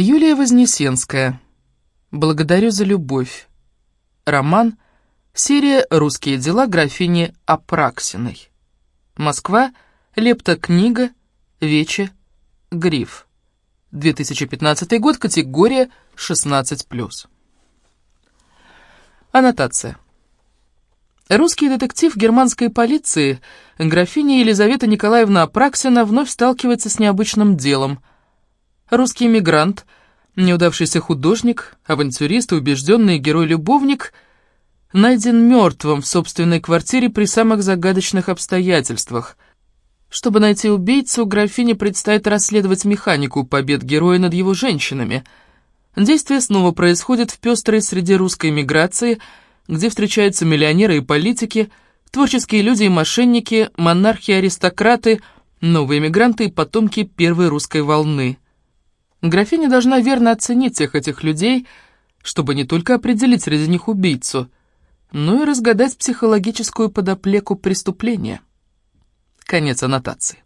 Юлия Вознесенская. «Благодарю за любовь». Роман. Серия «Русские дела» графини Апраксиной. Москва. Лепта-книга. Вече. Гриф. 2015 год. Категория 16+. Аннотация. Русский детектив германской полиции, графиня Елизавета Николаевна Апраксина, вновь сталкивается с необычным делом. Русский мигрант, неудавшийся художник, авантюрист убежденный герой-любовник найден мертвым в собственной квартире при самых загадочных обстоятельствах. Чтобы найти убийцу, графине предстоит расследовать механику побед героя над его женщинами. Действие снова происходит в пестрой среде русской миграции – где встречаются миллионеры и политики, творческие люди и мошенники, монархи и аристократы, новые мигранты и потомки первой русской волны. Графиня должна верно оценить всех этих людей, чтобы не только определить среди них убийцу, но и разгадать психологическую подоплеку преступления. Конец аннотации.